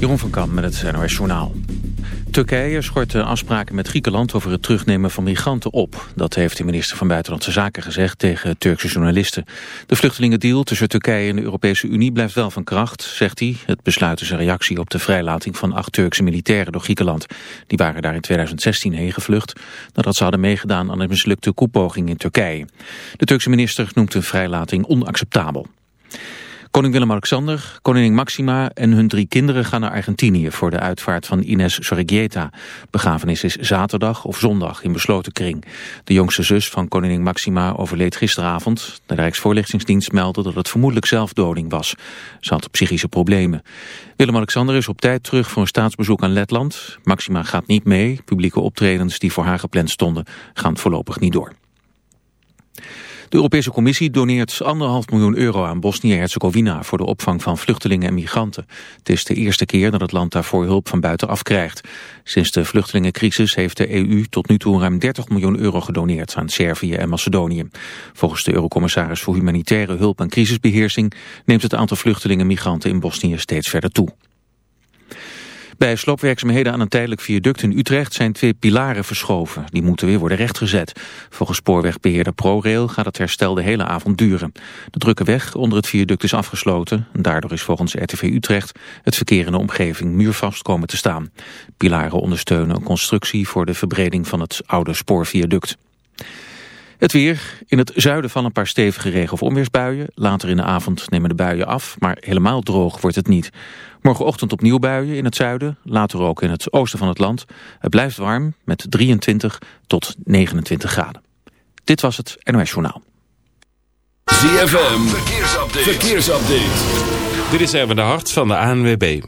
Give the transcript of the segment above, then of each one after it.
Jeroen van Kamp met het NOS Journaal. Turkije schort de afspraken met Griekenland over het terugnemen van migranten op. Dat heeft de minister van Buitenlandse Zaken gezegd tegen Turkse journalisten. De vluchtelingendeal tussen Turkije en de Europese Unie blijft wel van kracht, zegt hij. Het besluit is een reactie op de vrijlating van acht Turkse militairen door Griekenland. Die waren daar in 2016 heen gevlucht nadat ze hadden meegedaan aan een mislukte koepoging in Turkije. De Turkse minister noemt een vrijlating onacceptabel. Koning Willem-Alexander, koningin Maxima en hun drie kinderen gaan naar Argentinië voor de uitvaart van Ines Sorregieta. Begrafenis is zaterdag of zondag in besloten kring. De jongste zus van koningin Maxima overleed gisteravond. De Rijksvoorlichtingsdienst meldde dat het vermoedelijk zelfdoding was. Ze had psychische problemen. Willem-Alexander is op tijd terug voor een staatsbezoek aan Letland. Maxima gaat niet mee. Publieke optredens die voor haar gepland stonden gaan voorlopig niet door. De Europese Commissie doneert anderhalf miljoen euro aan Bosnië-Herzegovina voor de opvang van vluchtelingen en migranten. Het is de eerste keer dat het land daarvoor hulp van buitenaf krijgt. Sinds de vluchtelingencrisis heeft de EU tot nu toe ruim 30 miljoen euro gedoneerd aan Servië en Macedonië. Volgens de Eurocommissaris voor Humanitaire Hulp en Crisisbeheersing neemt het aantal vluchtelingen en migranten in Bosnië steeds verder toe. Bij sloopwerkzaamheden aan een tijdelijk viaduct in Utrecht zijn twee pilaren verschoven. Die moeten weer worden rechtgezet. Volgens spoorwegbeheerder ProRail gaat het herstel de hele avond duren. De drukke weg onder het viaduct is afgesloten. Daardoor is volgens RTV Utrecht het verkeer in de omgeving muurvast komen te staan. Pilaren ondersteunen een constructie voor de verbreding van het oude spoorviaduct. Het weer. In het zuiden van een paar stevige regen- of onweersbuien. Later in de avond nemen de buien af, maar helemaal droog wordt het niet. Morgenochtend opnieuw buien in het zuiden, later ook in het oosten van het land. Het blijft warm met 23 tot 29 graden. Dit was het NOS Journaal. ZFM, verkeersupdate. verkeersupdate. Dit is even de hart van de ANWB.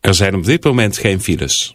Er zijn op dit moment geen files.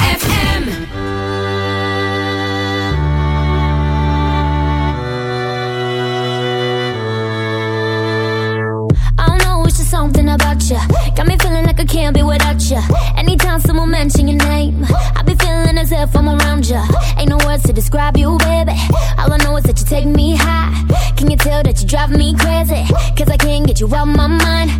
you on my mind.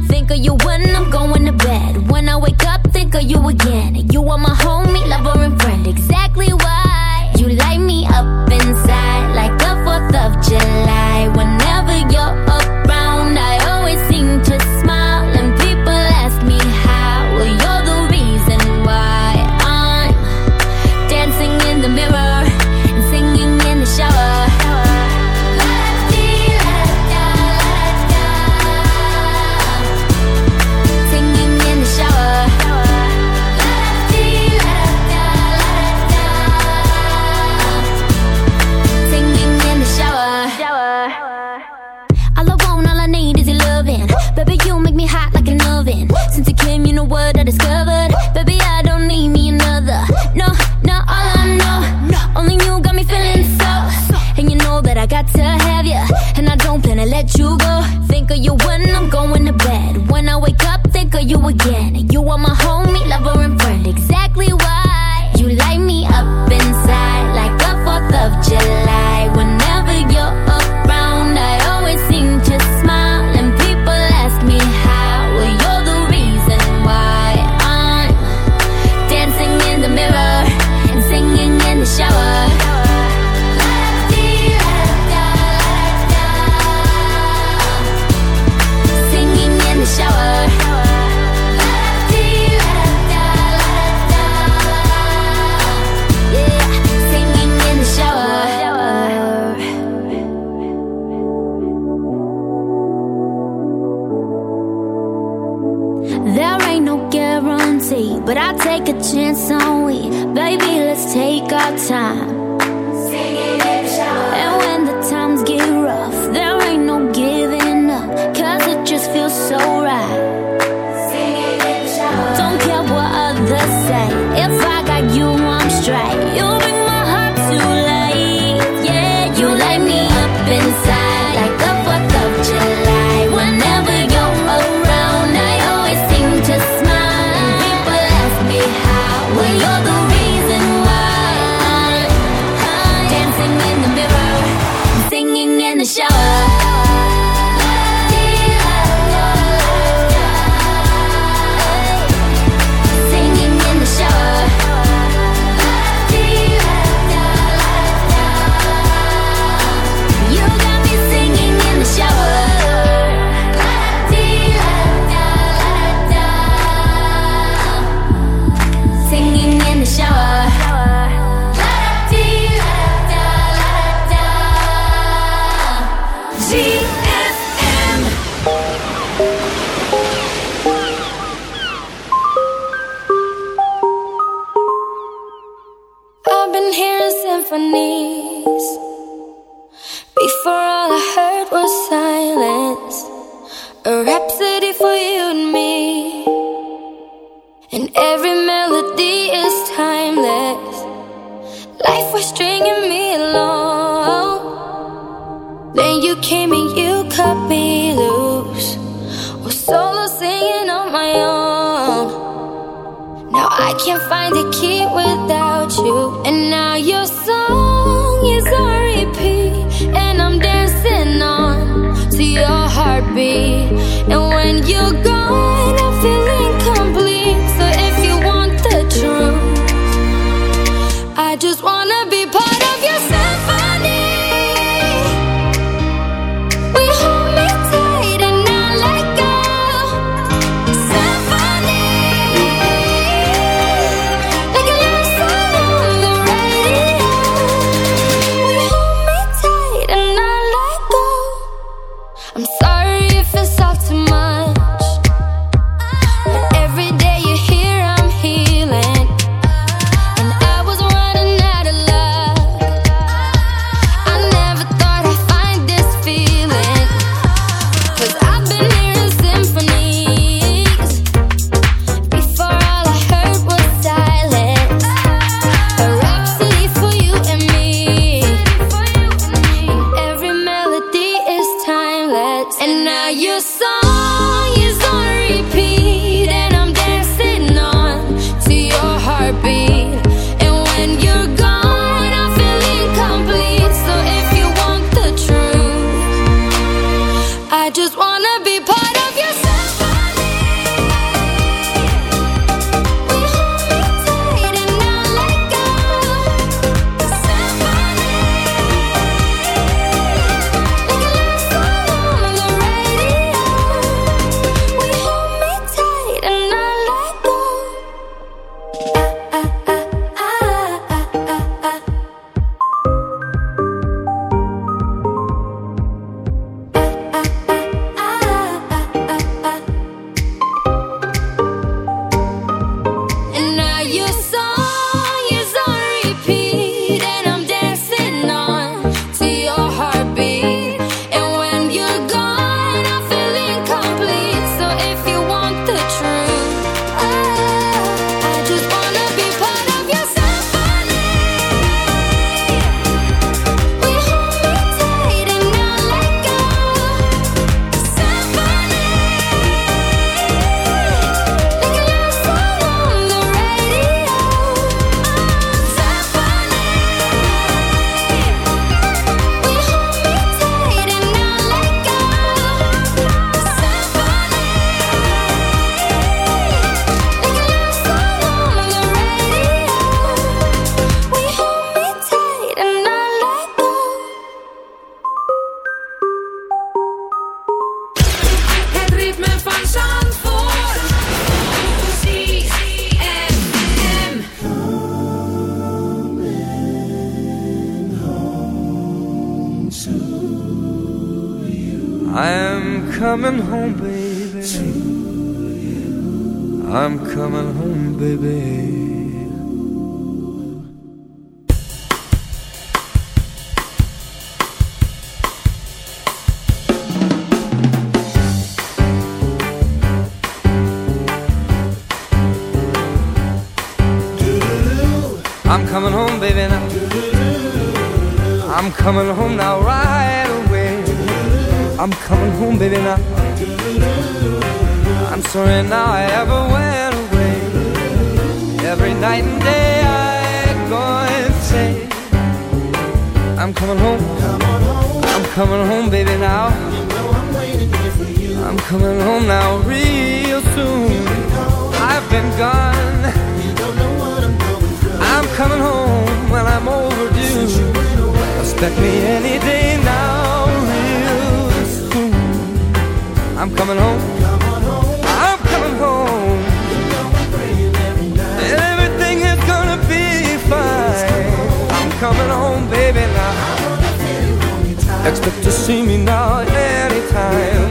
Expect to see me now anytime.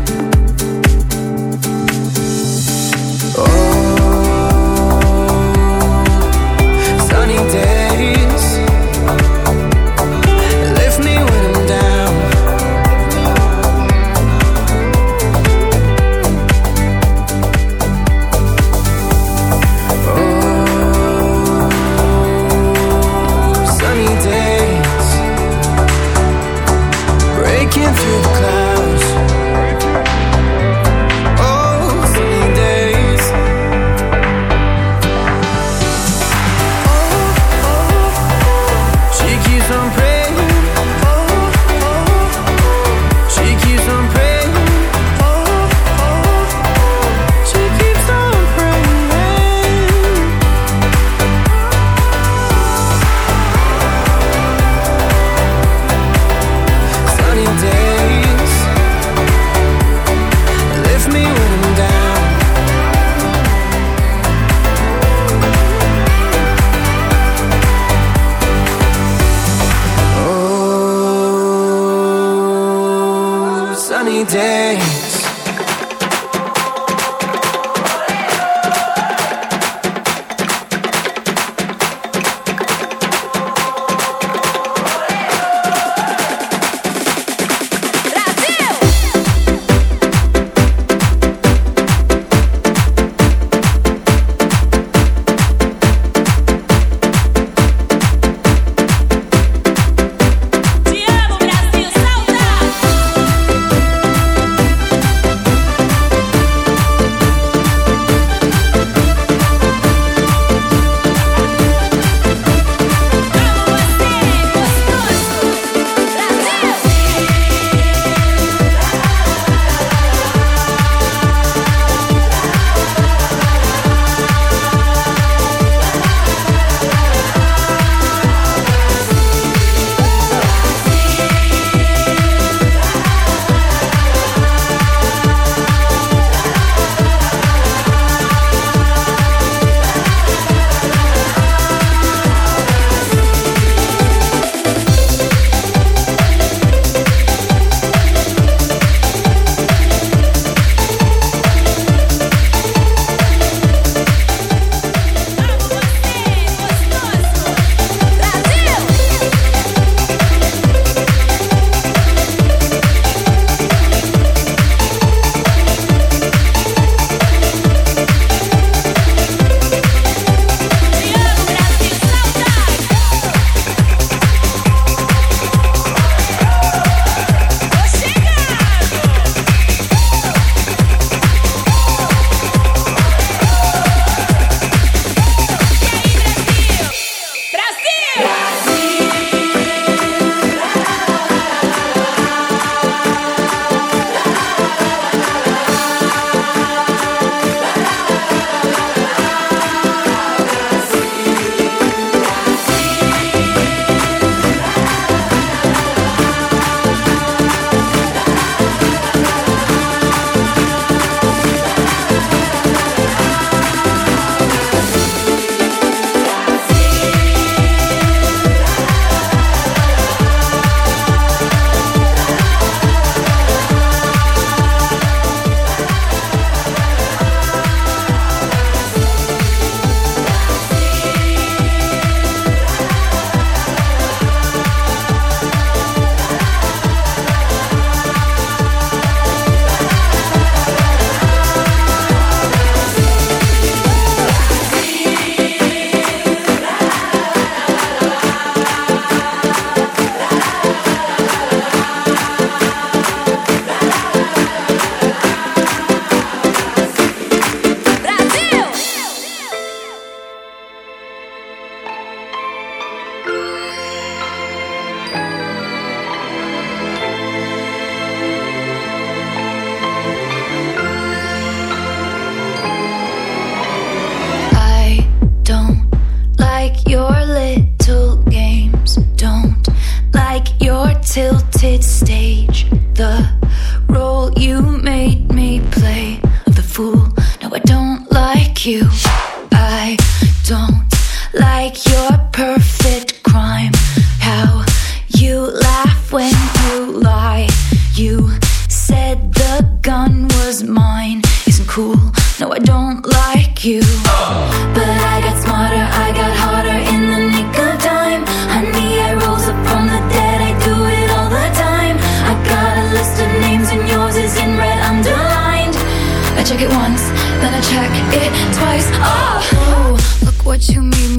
sunny day.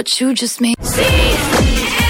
what you just made. See?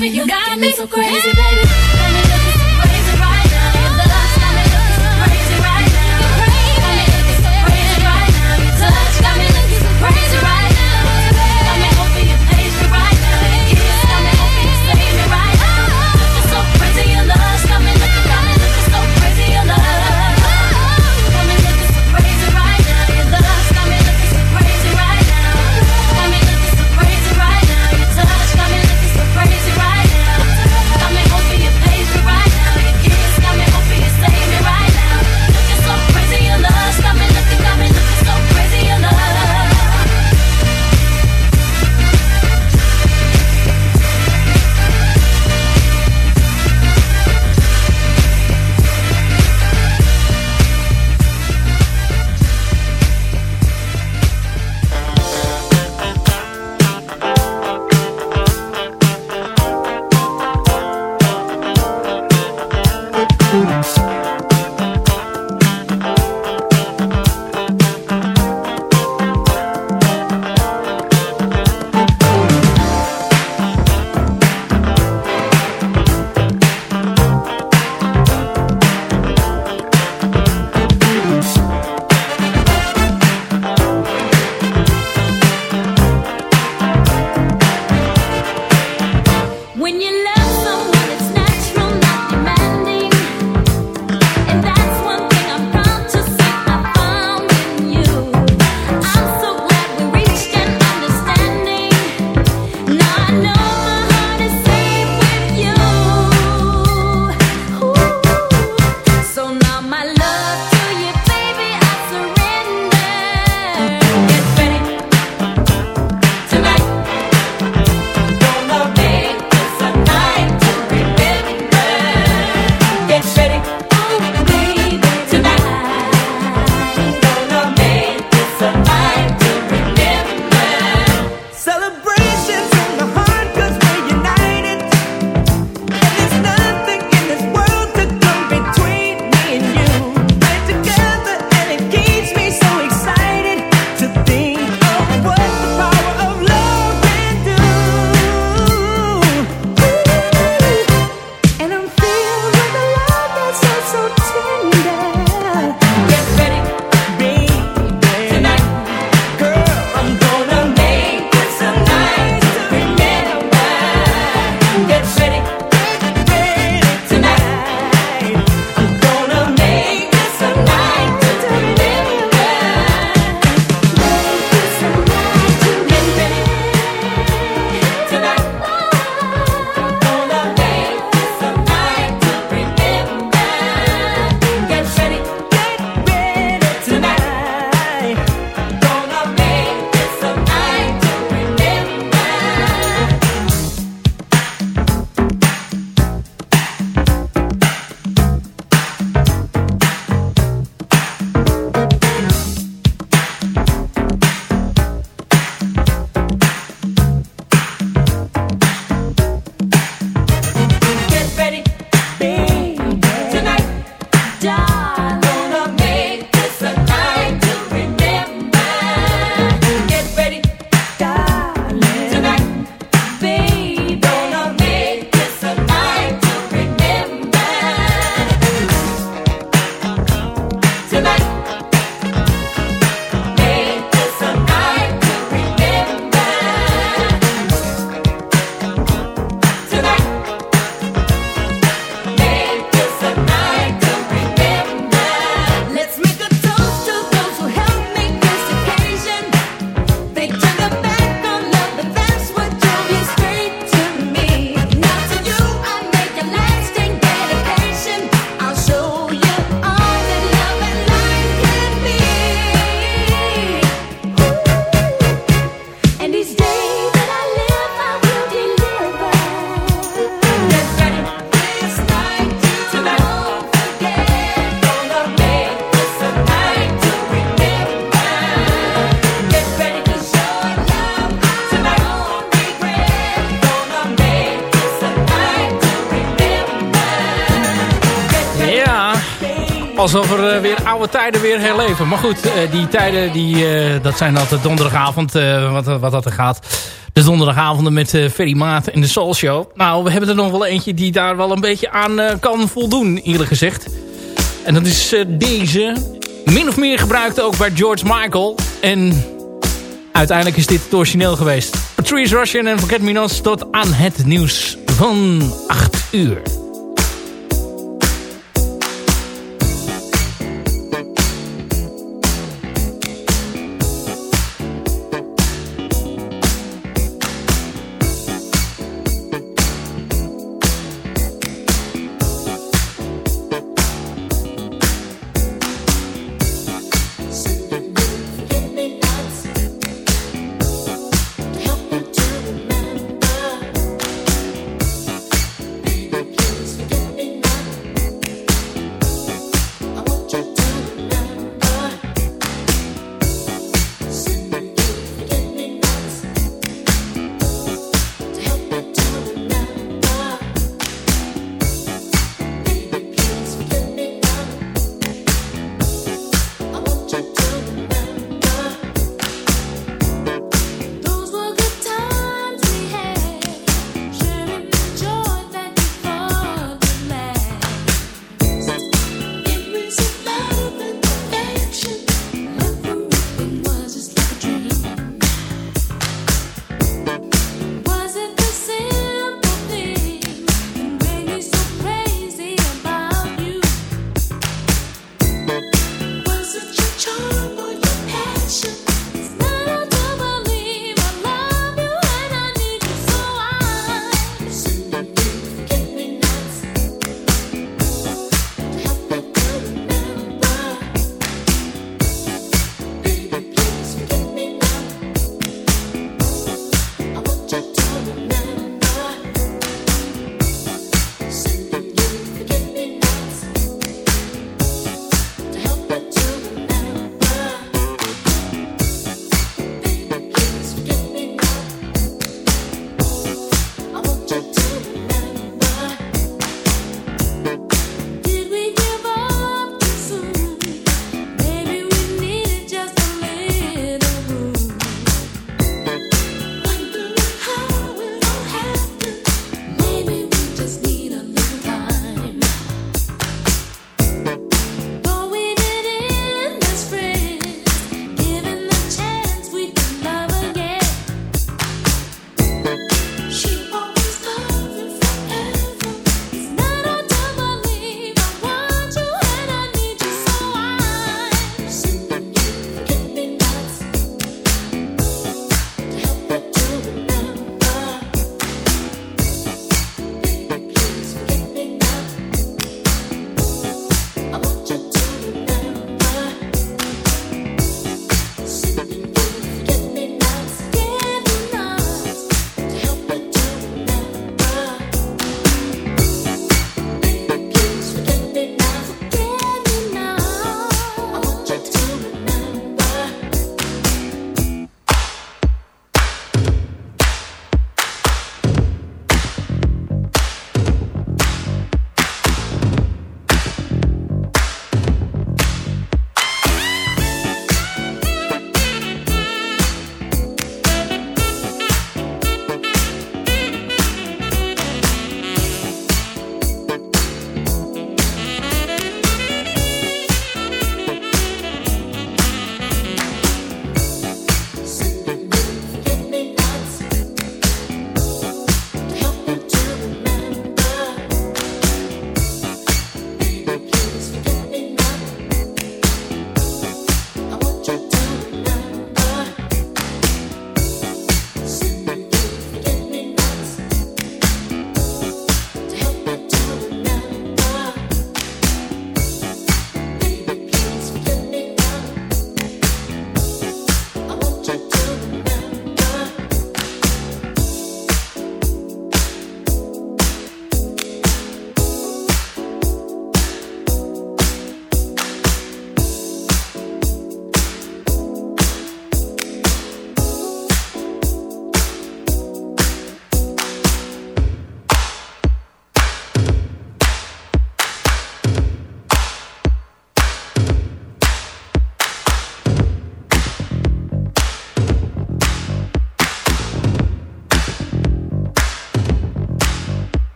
Me, you got me, you got me so crazy, baby. Oude tijden weer herleven. Maar goed, uh, die tijden, die, uh, dat zijn altijd donderdagavond, wat, wat dat er gaat. De donderdagavonden met Ferry Maat in de Soul Show. Nou, we hebben er nog wel eentje die daar wel een beetje aan kan voldoen, eerlijk gezegd. En dat is deze. Min of meer gebruikt ook bij George Michael. En uiteindelijk is dit het origineel geweest. Patrice Russian en Forget Me tot aan het nieuws van 8 uur.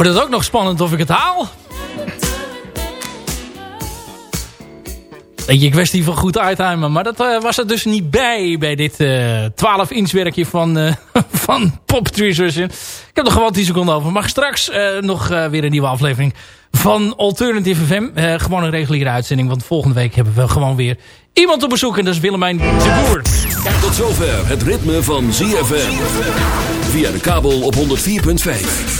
Wordt het ook nog spannend of ik het haal. Beetje kwestie van goed uittimen. Maar dat uh, was er dus niet bij. Bij dit 12 inch werkje van, uh, van Pop Treasures. Ik heb er gewoon 10 seconden over. Maar straks uh, nog weer een nieuwe aflevering van Alternative FM. gewoon een reguliere uitzending. Want volgende week hebben we gewoon weer iemand op bezoek. En dat is Willemijn de Boer. Tot zover het ritme van ZFM. Via de kabel op 104.5.